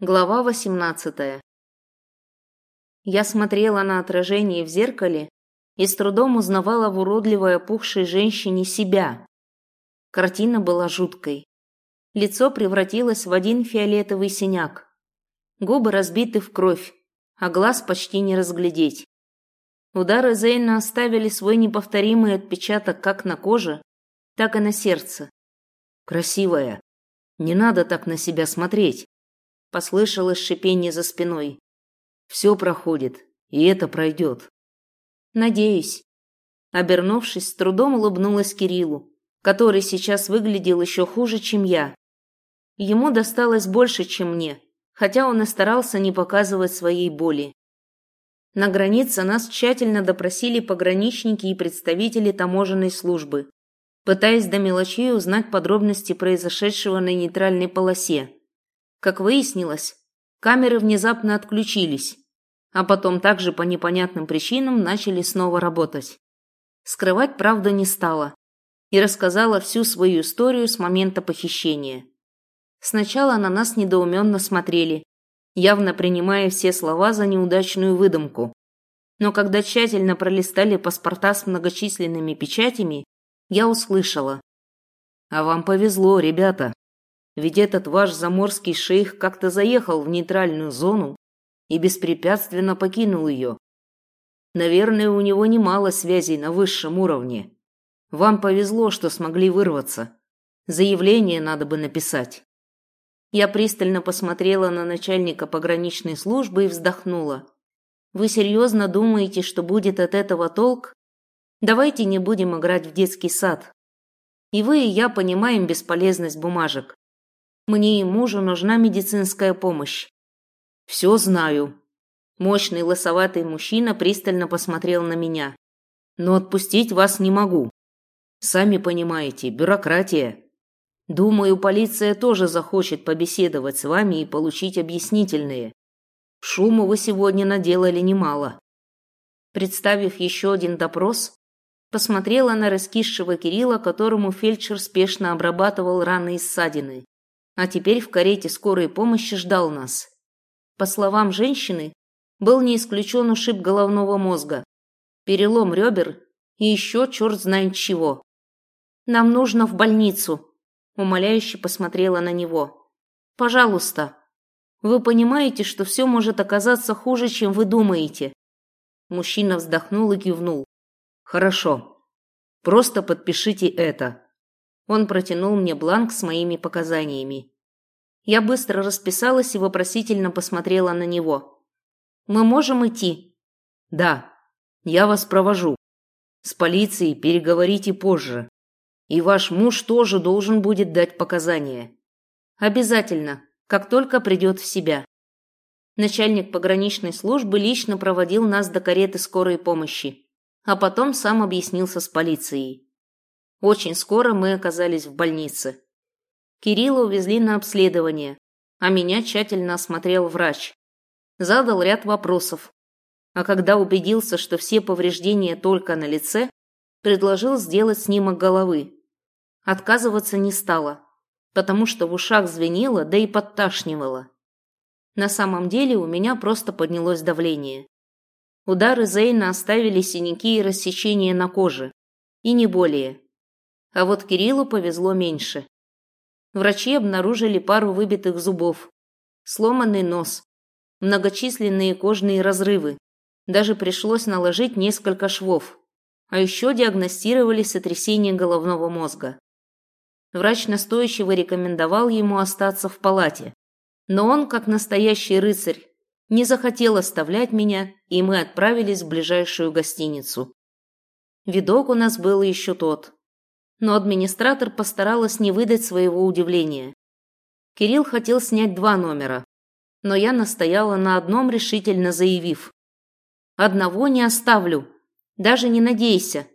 Глава восемнадцатая. Я смотрела на отражение в зеркале и с трудом узнавала в уродливой опухшей женщине себя. Картина была жуткой. Лицо превратилось в один фиолетовый синяк. Губы разбиты в кровь, а глаз почти не разглядеть. Удары Зейна оставили свой неповторимый отпечаток как на коже, так и на сердце. «Красивая. Не надо так на себя смотреть», Послышалось шипение за спиной. Все проходит, и это пройдет. Надеюсь. Обернувшись, с трудом улыбнулась Кириллу, который сейчас выглядел еще хуже, чем я. Ему досталось больше, чем мне, хотя он и старался не показывать своей боли. На границе нас тщательно допросили пограничники и представители таможенной службы, пытаясь до мелочей узнать подробности произошедшего на нейтральной полосе. Как выяснилось, камеры внезапно отключились, а потом также по непонятным причинам начали снова работать. Скрывать правду не стала и рассказала всю свою историю с момента похищения. Сначала на нас недоуменно смотрели, явно принимая все слова за неудачную выдумку. Но когда тщательно пролистали паспорта с многочисленными печатями, я услышала. «А вам повезло, ребята. Ведь этот ваш заморский шейх как-то заехал в нейтральную зону и беспрепятственно покинул ее. Наверное, у него немало связей на высшем уровне. Вам повезло, что смогли вырваться. Заявление надо бы написать. Я пристально посмотрела на начальника пограничной службы и вздохнула. Вы серьезно думаете, что будет от этого толк? Давайте не будем играть в детский сад. И вы, и я понимаем бесполезность бумажек. Мне и мужу нужна медицинская помощь. Все знаю. Мощный лысоватый мужчина пристально посмотрел на меня. Но отпустить вас не могу. Сами понимаете, бюрократия. Думаю, полиция тоже захочет побеседовать с вами и получить объяснительные. Шуму вы сегодня наделали немало. Представив еще один допрос, посмотрела на раскисшего Кирилла, которому фельдшер спешно обрабатывал раны и ссадины а теперь в карете скорой помощи ждал нас. По словам женщины, был не исключен ушиб головного мозга, перелом ребер и еще черт знает чего. «Нам нужно в больницу», – умоляюще посмотрела на него. «Пожалуйста. Вы понимаете, что все может оказаться хуже, чем вы думаете?» Мужчина вздохнул и кивнул. «Хорошо. Просто подпишите это». Он протянул мне бланк с моими показаниями. Я быстро расписалась и вопросительно посмотрела на него. «Мы можем идти?» «Да, я вас провожу. С полицией переговорите позже. И ваш муж тоже должен будет дать показания». «Обязательно, как только придет в себя». Начальник пограничной службы лично проводил нас до кареты скорой помощи, а потом сам объяснился с полицией. Очень скоро мы оказались в больнице. Кирилла увезли на обследование, а меня тщательно осмотрел врач. Задал ряд вопросов. А когда убедился, что все повреждения только на лице, предложил сделать снимок головы. Отказываться не стала, потому что в ушах звенело, да и подташнивало. На самом деле у меня просто поднялось давление. Удары Зейна оставили синяки и рассечения на коже. И не более. А вот Кириллу повезло меньше. Врачи обнаружили пару выбитых зубов, сломанный нос, многочисленные кожные разрывы. Даже пришлось наложить несколько швов. А еще диагностировали сотрясение головного мозга. Врач настойчиво рекомендовал ему остаться в палате. Но он, как настоящий рыцарь, не захотел оставлять меня, и мы отправились в ближайшую гостиницу. Видок у нас был еще тот но администратор постаралась не выдать своего удивления. Кирилл хотел снять два номера, но я настояла на одном, решительно заявив. «Одного не оставлю. Даже не надейся.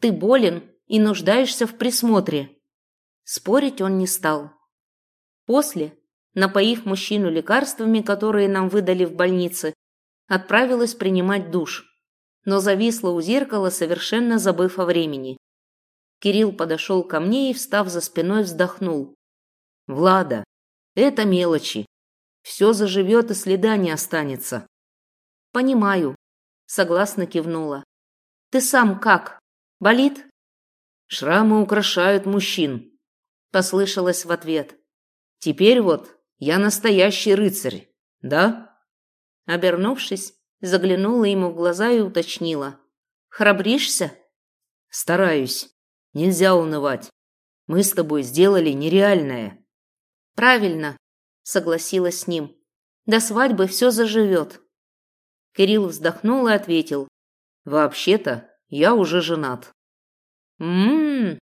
Ты болен и нуждаешься в присмотре». Спорить он не стал. После, напоив мужчину лекарствами, которые нам выдали в больнице, отправилась принимать душ, но зависла у зеркала, совершенно забыв о времени. Кирилл подошел ко мне и, встав за спиной, вздохнул. «Влада, это мелочи. Все заживет и следа не останется. Понимаю, согласно кивнула. Ты сам как? Болит? Шрамы украшают мужчин, послышалось в ответ. Теперь вот я настоящий рыцарь, да? Обернувшись, заглянула ему в глаза и уточнила. Храбришься? Стараюсь. Нельзя унывать. Мы с тобой сделали нереальное. Правильно, согласилась с ним. До свадьбы все заживет. Кирилл вздохнул и ответил. Вообще-то, я уже женат. Мм.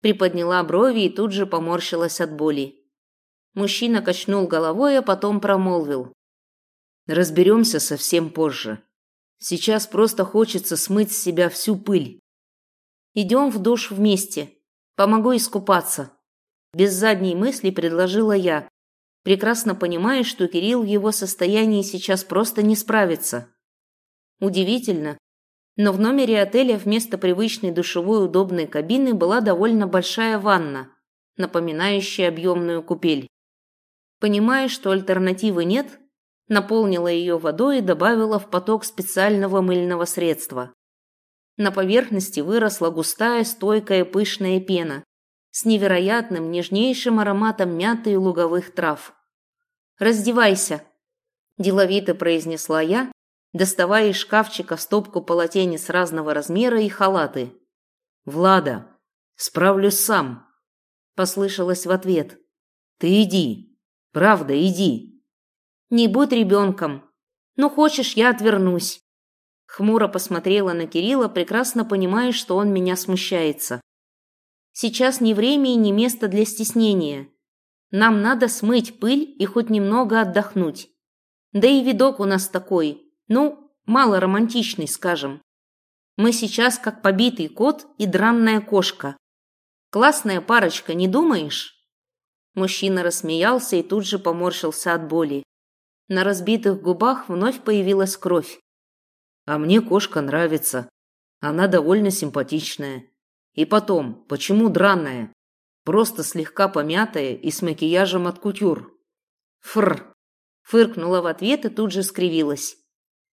Приподняла брови и тут же поморщилась от боли. Мужчина качнул головой, а потом промолвил: Разберемся совсем позже. Сейчас просто хочется смыть с себя всю пыль. Идем в душ вместе. Помогу искупаться. Без задней мысли предложила я, прекрасно понимая, что Кирилл в его состоянии сейчас просто не справится. Удивительно, но в номере отеля вместо привычной душевой удобной кабины была довольно большая ванна, напоминающая объемную купель. Понимая, что альтернативы нет, наполнила ее водой и добавила в поток специального мыльного средства. На поверхности выросла густая, стойкая, пышная пена с невероятным, нежнейшим ароматом мяты и луговых трав. «Раздевайся!» – деловито произнесла я, доставая из шкафчика стопку полотенец разного размера и халаты. «Влада, справлюсь сам!» – послышалось в ответ. «Ты иди! Правда, иди!» Не будь ребенком. Ну, хочешь, я отвернусь. Хмуро посмотрела на Кирилла, прекрасно понимая, что он меня смущается. Сейчас не время и не место для стеснения. Нам надо смыть пыль и хоть немного отдохнуть. Да и видок у нас такой, ну, мало романтичный, скажем. Мы сейчас как побитый кот и дранная кошка. Классная парочка, не думаешь? Мужчина рассмеялся и тут же поморщился от боли. На разбитых губах вновь появилась кровь. А мне кошка нравится. Она довольно симпатичная. И потом, почему драная? Просто слегка помятая и с макияжем от кутюр. Фр. Фыркнула в ответ и тут же скривилась.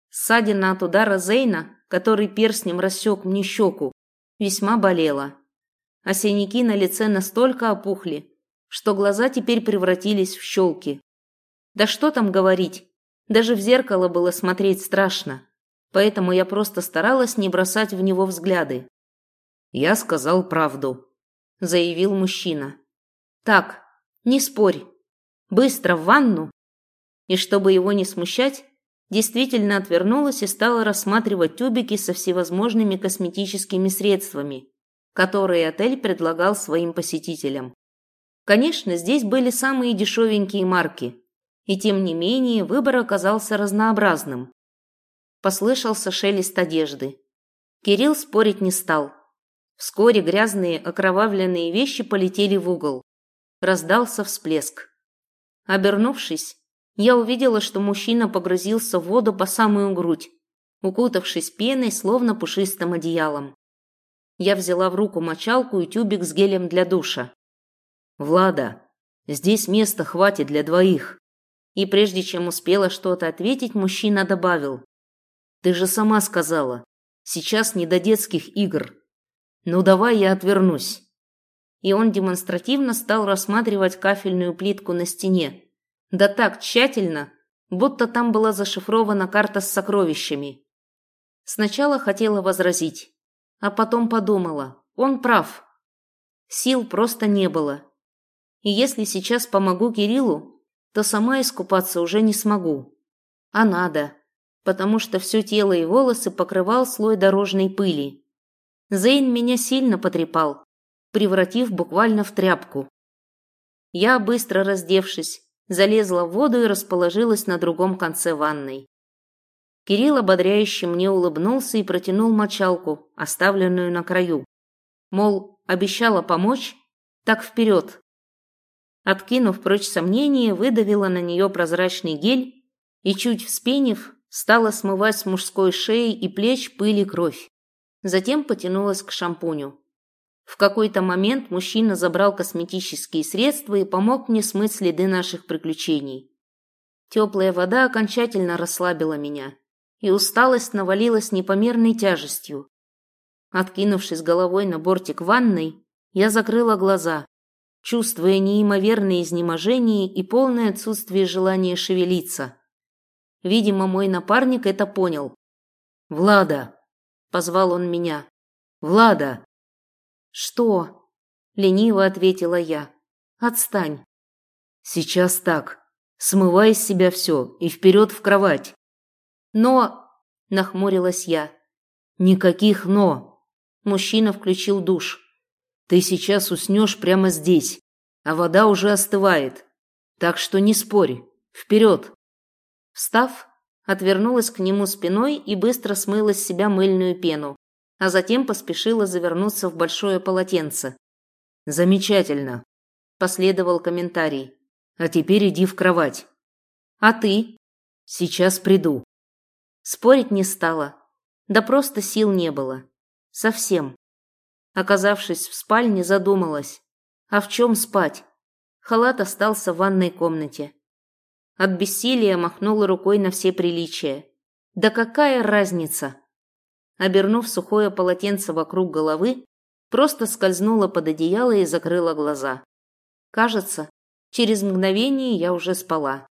Ссадина от удара Зейна, который перстнем рассек мне щеку, весьма болела. А синяки на лице настолько опухли, что глаза теперь превратились в щелки. Да что там говорить, даже в зеркало было смотреть страшно, поэтому я просто старалась не бросать в него взгляды. «Я сказал правду», — заявил мужчина. «Так, не спорь. Быстро в ванну». И чтобы его не смущать, действительно отвернулась и стала рассматривать тюбики со всевозможными косметическими средствами, которые отель предлагал своим посетителям. Конечно, здесь были самые дешевенькие марки, и тем не менее выбор оказался разнообразным. Послышался шелест одежды. Кирилл спорить не стал. Вскоре грязные, окровавленные вещи полетели в угол. Раздался всплеск. Обернувшись, я увидела, что мужчина погрузился в воду по самую грудь, укутавшись пеной, словно пушистым одеялом. Я взяла в руку мочалку и тюбик с гелем для душа. «Влада, здесь места хватит для двоих», и прежде чем успела что-то ответить, мужчина добавил. «Ты же сама сказала, сейчас не до детских игр. Ну давай я отвернусь». И он демонстративно стал рассматривать кафельную плитку на стене. Да так тщательно, будто там была зашифрована карта с сокровищами. Сначала хотела возразить, а потом подумала, он прав. Сил просто не было. И если сейчас помогу Кириллу, то сама искупаться уже не смогу. А надо, потому что все тело и волосы покрывал слой дорожной пыли. Зейн меня сильно потрепал, превратив буквально в тряпку. Я, быстро раздевшись, залезла в воду и расположилась на другом конце ванной. Кирилл ободряюще мне улыбнулся и протянул мочалку, оставленную на краю. Мол, обещала помочь? Так вперед. Откинув прочь сомнения, выдавила на нее прозрачный гель и, чуть вспенив, стала смывать с мужской шеи и плеч пыль и кровь. Затем потянулась к шампуню. В какой-то момент мужчина забрал косметические средства и помог мне смыть следы наших приключений. Теплая вода окончательно расслабила меня, и усталость навалилась непомерной тяжестью. Откинувшись головой на бортик ванной, я закрыла глаза, чувствуя неимоверное изнеможение и полное отсутствие желания шевелиться. Видимо, мой напарник это понял. «Влада!» – позвал он меня. «Влада!» «Что?» – лениво ответила я. «Отстань!» «Сейчас так. Смывай с себя все и вперед в кровать!» «Но...» – нахмурилась я. «Никаких «но». Мужчина включил душ. «Ты сейчас уснешь прямо здесь, а вода уже остывает. Так что не спорь. Вперед!» Встав, отвернулась к нему спиной и быстро смыла с себя мыльную пену, а затем поспешила завернуться в большое полотенце. «Замечательно!» – последовал комментарий. «А теперь иди в кровать». «А ты?» «Сейчас приду». Спорить не стала. Да просто сил не было. Совсем. Оказавшись в спальне, задумалась. А в чем спать? Халат остался в ванной комнате. От бессилия махнула рукой на все приличия. Да какая разница? Обернув сухое полотенце вокруг головы, просто скользнула под одеяло и закрыла глаза. Кажется, через мгновение я уже спала.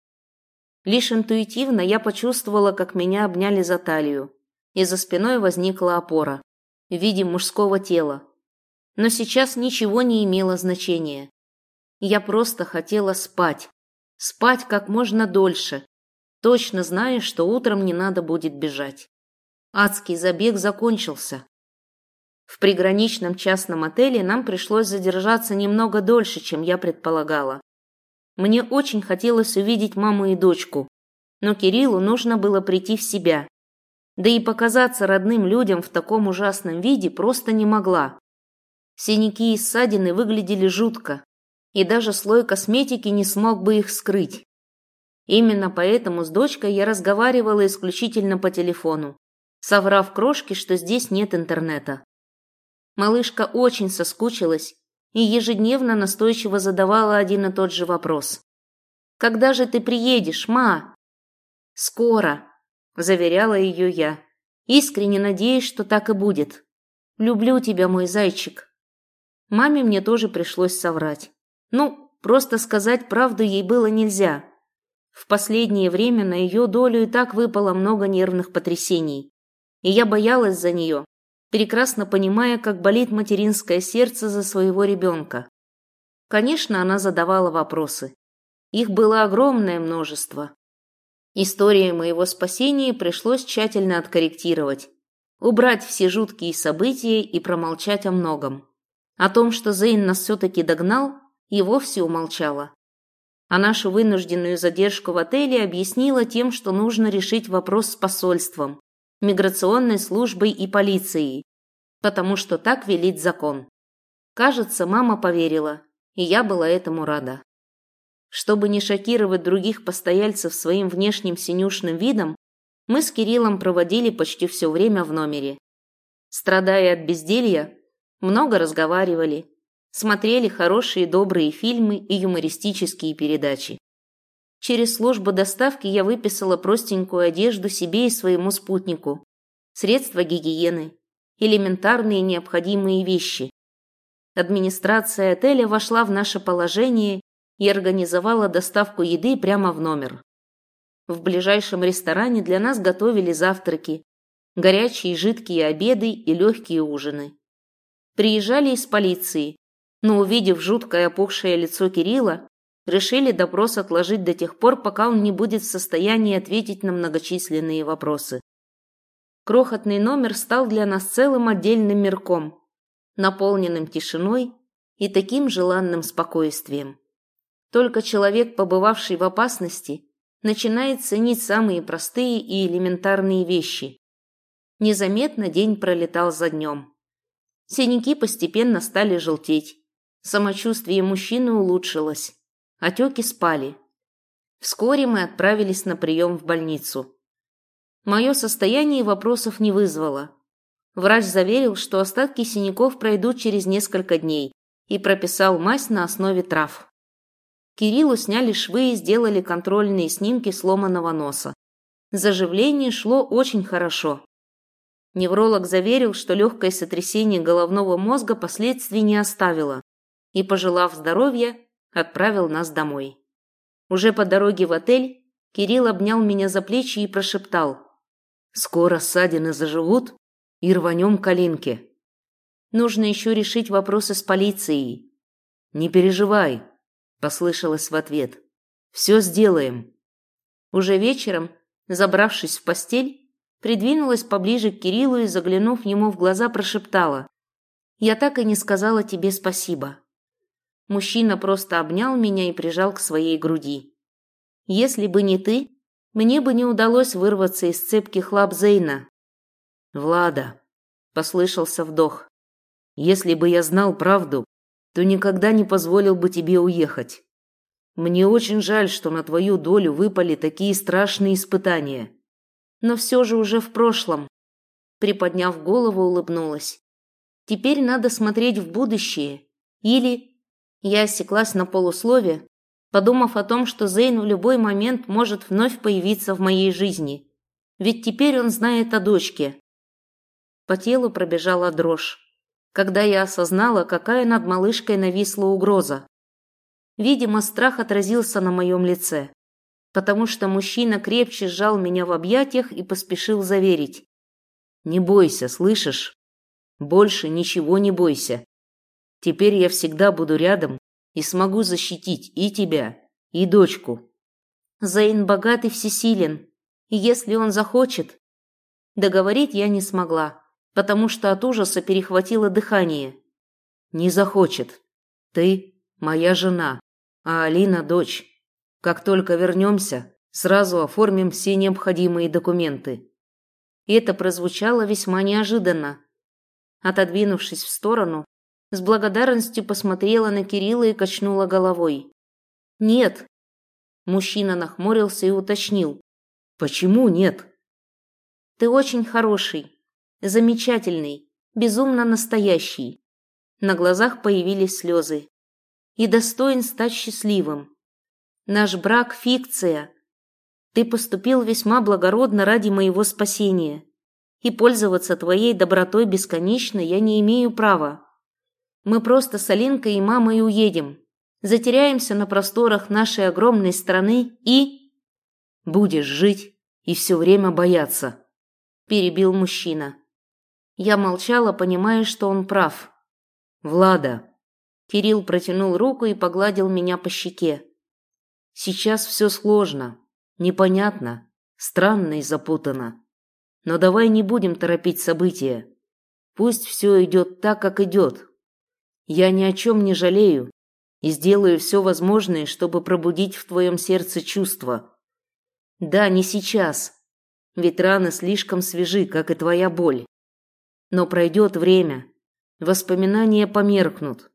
Лишь интуитивно я почувствовала, как меня обняли за талию, и за спиной возникла опора в виде мужского тела. Но сейчас ничего не имело значения. Я просто хотела спать. Спать как можно дольше, точно зная, что утром не надо будет бежать. Адский забег закончился. В приграничном частном отеле нам пришлось задержаться немного дольше, чем я предполагала. Мне очень хотелось увидеть маму и дочку, но Кириллу нужно было прийти в себя. Да и показаться родным людям в таком ужасном виде просто не могла. Синяки и ссадины выглядели жутко, и даже слой косметики не смог бы их скрыть. Именно поэтому с дочкой я разговаривала исключительно по телефону, соврав крошке, что здесь нет интернета. Малышка очень соскучилась и ежедневно настойчиво задавала один и тот же вопрос. «Когда же ты приедешь, ма?» «Скоро», – заверяла ее я. «Искренне надеюсь, что так и будет. Люблю тебя, мой зайчик». Маме мне тоже пришлось соврать. Ну, просто сказать правду ей было нельзя. В последнее время на ее долю и так выпало много нервных потрясений. И я боялась за нее, прекрасно понимая, как болит материнское сердце за своего ребенка. Конечно, она задавала вопросы. Их было огромное множество. Истории моего спасения пришлось тщательно откорректировать, убрать все жуткие события и промолчать о многом. О том, что Зейн нас все-таки догнал, и вовсе умолчала. А нашу вынужденную задержку в отеле объяснила тем, что нужно решить вопрос с посольством, миграционной службой и полицией, потому что так велит закон. Кажется, мама поверила, и я была этому рада. Чтобы не шокировать других постояльцев своим внешним синюшным видом, мы с Кириллом проводили почти все время в номере. Страдая от безделья, много разговаривали, смотрели хорошие добрые фильмы и юмористические передачи. Через службу доставки я выписала простенькую одежду себе и своему спутнику, средства гигиены, элементарные необходимые вещи. Администрация отеля вошла в наше положение и организовала доставку еды прямо в номер. В ближайшем ресторане для нас готовили завтраки, горячие жидкие обеды и легкие ужины. Приезжали из полиции, но, увидев жуткое опухшее лицо Кирилла, решили допрос отложить до тех пор, пока он не будет в состоянии ответить на многочисленные вопросы. Крохотный номер стал для нас целым отдельным мирком, наполненным тишиной и таким желанным спокойствием. Только человек, побывавший в опасности, начинает ценить самые простые и элементарные вещи. Незаметно день пролетал за днем. Синяки постепенно стали желтеть, Самочувствие мужчины улучшилось. Отеки спали. Вскоре мы отправились на прием в больницу. Мое состояние вопросов не вызвало. Врач заверил, что остатки синяков пройдут через несколько дней и прописал мазь на основе трав. Кириллу сняли швы и сделали контрольные снимки сломанного носа. Заживление шло очень хорошо. Невролог заверил, что легкое сотрясение головного мозга последствий не оставило, и, пожелав здоровья, отправил нас домой. Уже по дороге в отель Кирилл обнял меня за плечи и прошептал «Скоро ссадины заживут и рванем калинки. Нужно еще решить вопросы с полицией». «Не переживай», – послышалось в ответ. «Все сделаем». Уже вечером, забравшись в постель, придвинулась поближе к Кириллу и, заглянув ему в глаза, прошептала. «Я так и не сказала тебе спасибо». Мужчина просто обнял меня и прижал к своей груди. «Если бы не ты, мне бы не удалось вырваться из цепких лап Зейна». «Влада», — послышался вдох, — «если бы я знал правду, то никогда не позволил бы тебе уехать. Мне очень жаль, что на твою долю выпали такие страшные испытания но все же уже в прошлом. Приподняв голову, улыбнулась. Теперь надо смотреть в будущее. Или... Я осеклась на полуслове, подумав о том, что Зейн в любой момент может вновь появиться в моей жизни. Ведь теперь он знает о дочке. По телу пробежала дрожь, когда я осознала, какая над малышкой нависла угроза. Видимо, страх отразился на моем лице потому что мужчина крепче сжал меня в объятиях и поспешил заверить. «Не бойся, слышишь? Больше ничего не бойся. Теперь я всегда буду рядом и смогу защитить и тебя, и дочку». Зейн богат и всесилен, и если он захочет... Договорить я не смогла, потому что от ужаса перехватило дыхание. «Не захочет. Ты моя жена, а Алина – дочь. Как только вернемся, сразу оформим все необходимые документы. Это прозвучало весьма неожиданно. Отодвинувшись в сторону, с благодарностью посмотрела на Кирилла и качнула головой. «Нет». Мужчина нахмурился и уточнил. «Почему нет?» «Ты очень хороший, замечательный, безумно настоящий». На глазах появились слезы. «И достоин стать счастливым. Наш брак – фикция. Ты поступил весьма благородно ради моего спасения. И пользоваться твоей добротой бесконечно я не имею права. Мы просто с Алинкой и мамой уедем. Затеряемся на просторах нашей огромной страны и... Будешь жить и все время бояться, перебил мужчина. Я молчала, понимая, что он прав. Влада. Кирилл протянул руку и погладил меня по щеке. Сейчас все сложно, непонятно, странно и запутано. Но давай не будем торопить события. Пусть все идет так, как идет. Я ни о чем не жалею и сделаю все возможное, чтобы пробудить в твоем сердце чувства. Да, не сейчас, ведь раны слишком свежи, как и твоя боль. Но пройдет время, воспоминания померкнут,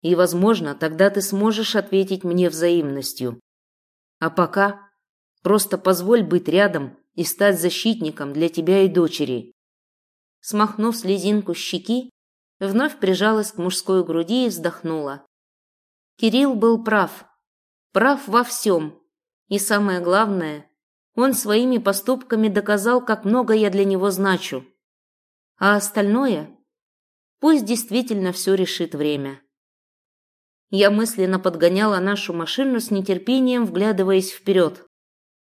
и, возможно, тогда ты сможешь ответить мне взаимностью. А пока просто позволь быть рядом и стать защитником для тебя и дочери. Смахнув слезинку с щеки, вновь прижалась к мужской груди и вздохнула. Кирилл был прав. Прав во всем. И самое главное, он своими поступками доказал, как много я для него значу. А остальное пусть действительно все решит время. Я мысленно подгоняла нашу машину с нетерпением, вглядываясь вперед.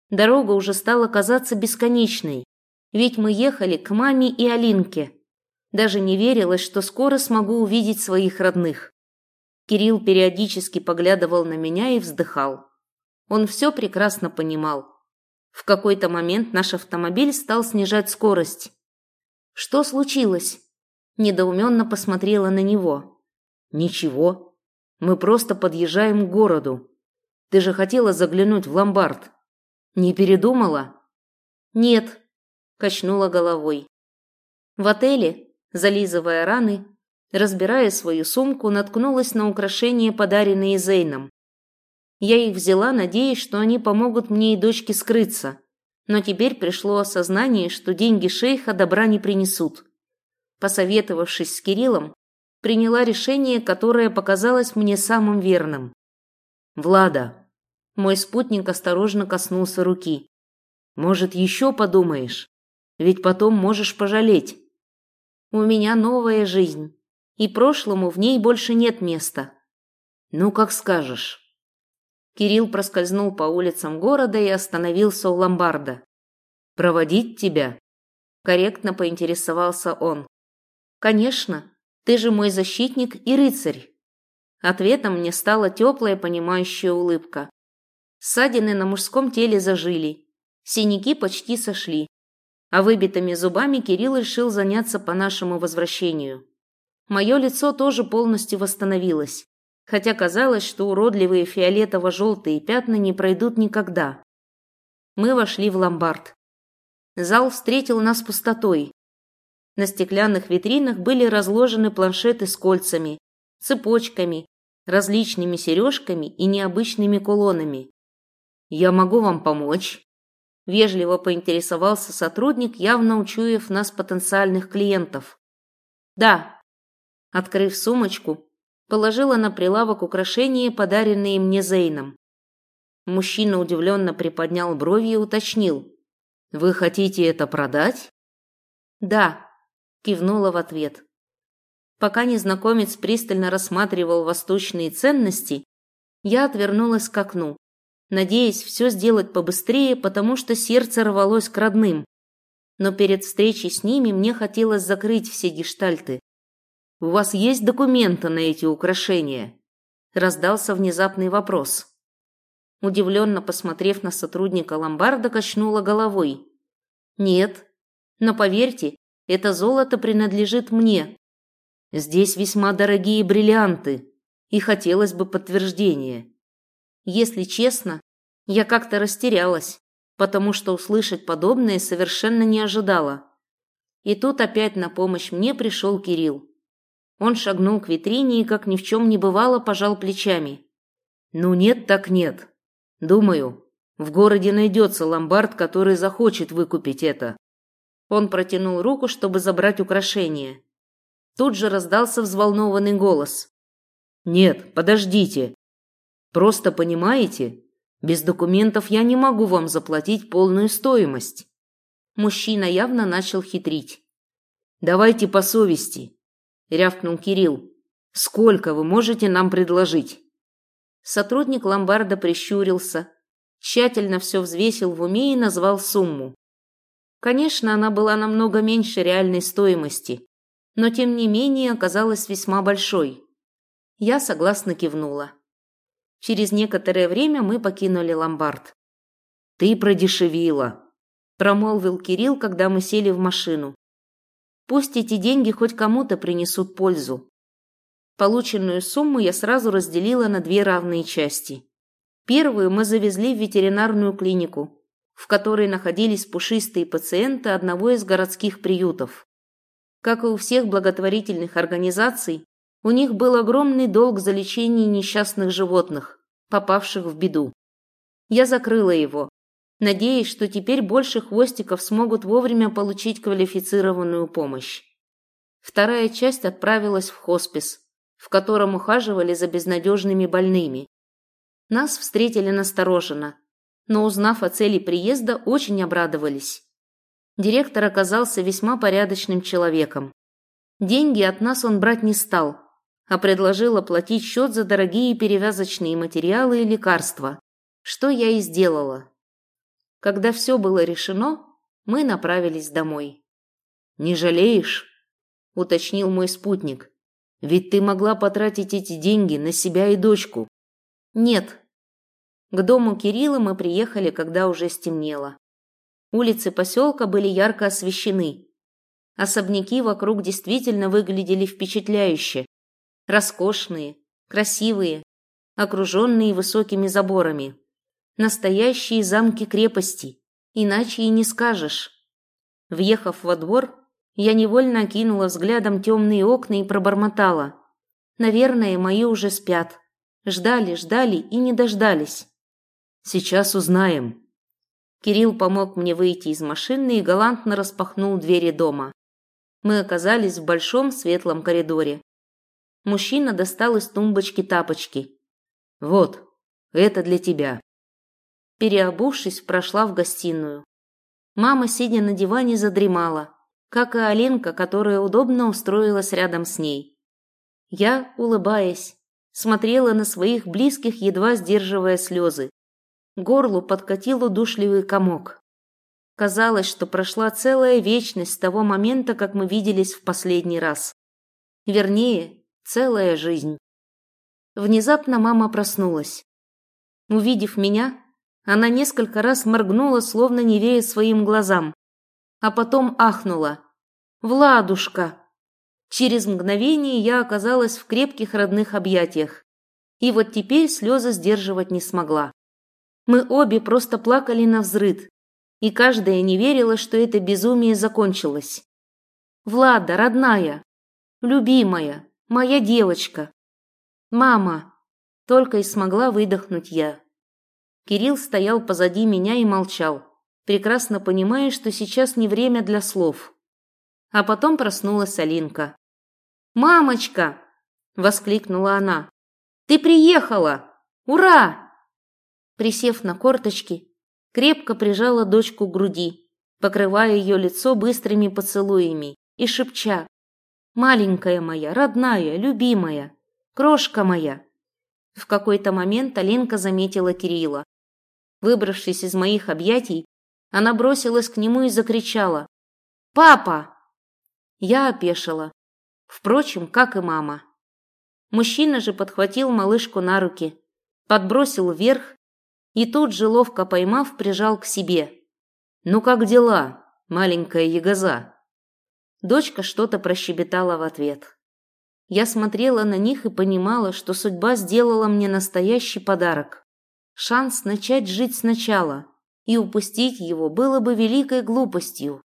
Дорога уже стала казаться бесконечной, ведь мы ехали к маме и Алинке. Даже не верилось, что скоро смогу увидеть своих родных. Кирилл периодически поглядывал на меня и вздыхал. Он все прекрасно понимал. В какой-то момент наш автомобиль стал снижать скорость. «Что случилось?» Недоуменно посмотрела на него. «Ничего», мы просто подъезжаем к городу. Ты же хотела заглянуть в ломбард. Не передумала? Нет, качнула головой. В отеле, зализывая раны, разбирая свою сумку, наткнулась на украшения, подаренные Зейном. Я их взяла, надеясь, что они помогут мне и дочке скрыться. Но теперь пришло осознание, что деньги шейха добра не принесут. Посоветовавшись с Кириллом, приняла решение, которое показалось мне самым верным. Влада. Мой спутник осторожно коснулся руки. Может, еще подумаешь? Ведь потом можешь пожалеть. У меня новая жизнь, и прошлому в ней больше нет места. Ну, как скажешь. Кирилл проскользнул по улицам города и остановился у ломбарда. «Проводить тебя?» Корректно поинтересовался он. «Конечно, ты же мой защитник и рыцарь». Ответом мне стала теплая, понимающая улыбка. Ссадины на мужском теле зажили, синяки почти сошли, а выбитыми зубами Кирилл решил заняться по нашему возвращению. Мое лицо тоже полностью восстановилось, хотя казалось, что уродливые фиолетово-желтые пятна не пройдут никогда. Мы вошли в ломбард. Зал встретил нас пустотой. На стеклянных витринах были разложены планшеты с кольцами, цепочками, различными сережками и необычными кулонами. «Я могу вам помочь?» Вежливо поинтересовался сотрудник, явно учуяв нас потенциальных клиентов. «Да». Открыв сумочку, положила на прилавок украшения, подаренные мне Зейном. Мужчина удивленно приподнял брови и уточнил. «Вы хотите это продать?» «Да», – кивнула в ответ. Пока незнакомец пристально рассматривал восточные ценности, я отвернулась к окну, надеясь все сделать побыстрее, потому что сердце рвалось к родным. Но перед встречей с ними мне хотелось закрыть все гештальты. «У вас есть документы на эти украшения?» Раздался внезапный вопрос. Удивленно посмотрев на сотрудника ломбарда, качнула головой. «Нет, но поверьте, это золото принадлежит мне, Здесь весьма дорогие бриллианты, и хотелось бы подтверждения. Если честно, я как-то растерялась, потому что услышать подобное совершенно не ожидала. И тут опять на помощь мне пришел Кирилл. Он шагнул к витрине и, как ни в чем не бывало, пожал плечами. «Ну нет так нет. Думаю, в городе найдется ломбард, который захочет выкупить это». Он протянул руку, чтобы забрать украшение. Тут же раздался взволнованный голос. «Нет, подождите. Просто понимаете, без документов я не могу вам заплатить полную стоимость». Мужчина явно начал хитрить. «Давайте по совести», – рявкнул Кирилл. «Сколько вы можете нам предложить?» Сотрудник ломбарда прищурился, тщательно все взвесил в уме и назвал сумму. Конечно, она была намного меньше реальной стоимости, но тем не менее оказалась весьма большой. Я согласно кивнула. Через некоторое время мы покинули ломбард. «Ты продешевила», – промолвил Кирилл, когда мы сели в машину. «Пусть эти деньги хоть кому-то принесут пользу». Полученную сумму я сразу разделила на две равные части. Первую мы завезли в ветеринарную клинику, в которой находились пушистые пациенты одного из городских приютов. Как и у всех благотворительных организаций, у них был огромный долг за лечение несчастных животных, попавших в беду. Я закрыла его, надеясь, что теперь больше хвостиков смогут вовремя получить квалифицированную помощь. Вторая часть отправилась в хоспис, в котором ухаживали за безнадежными больными. Нас встретили настороженно, но, узнав о цели приезда, очень обрадовались. Директор оказался весьма порядочным человеком. Деньги от нас он брать не стал, а предложил оплатить счет за дорогие перевязочные материалы и лекарства, что я и сделала. Когда все было решено, мы направились домой. «Не жалеешь?» – уточнил мой спутник. «Ведь ты могла потратить эти деньги на себя и дочку». «Нет». К дому Кирилла мы приехали, когда уже стемнело. Улицы поселка были ярко освещены. Особняки вокруг действительно выглядели впечатляюще. Роскошные, красивые, окруженные высокими заборами. Настоящие замки-крепости, иначе и не скажешь. Въехав во двор, я невольно окинула взглядом темные окна и пробормотала. Наверное, мои уже спят. Ждали, ждали и не дождались. Сейчас узнаем, Кирилл помог мне выйти из машины и галантно распахнул двери дома. Мы оказались в большом светлом коридоре. Мужчина достал из тумбочки тапочки. «Вот, Это для тебя». Переобувшись, прошла в гостиную. Мама, сидя на диване, задремала, как и Алинка, которая удобно устроилась рядом с ней. Я, улыбаясь, смотрела на своих близких, едва сдерживая слезы. Горлу подкатил удушливый комок. Казалось, что прошла целая вечность с того момента, как мы виделись в последний раз. Вернее, целая жизнь. Внезапно мама проснулась. Увидев меня, она несколько раз моргнула, словно не веря своим глазам, а потом ахнула. «Владушка!» Через мгновение я оказалась в крепких родных объятиях. И вот теперь слезы сдерживать не смогла. Мы обе просто плакали на взрыд, и каждая не верила, что это безумие закончилось. «Влада, родная! Любимая! Моя девочка!» «Мама!» – только и смогла выдохнуть я. Кирилл стоял позади меня и молчал, прекрасно понимая, что сейчас не время для слов. А потом проснулась Алинка. «Мамочка!» – воскликнула она. «Ты приехала! Ура!» Присев на корточки, крепко прижала дочку к груди, покрывая ее лицо быстрыми поцелуями и шепча «Маленькая моя, родная, любимая, крошка моя!» В какой-то момент Алинка заметила Кирилла. Выбравшись из моих объятий, она бросилась к нему и закричала «Папа!» Я опешила. Впрочем, как и мама. Мужчина же подхватил малышку на руки, подбросил вверх и тут же, ловко поймав, прижал к себе. «Ну как дела, маленькая ягоза?» Дочка что-то прощебетала в ответ. Я смотрела на них и понимала, что судьба сделала мне настоящий подарок. Шанс начать жить сначала, и упустить его было бы великой глупостью.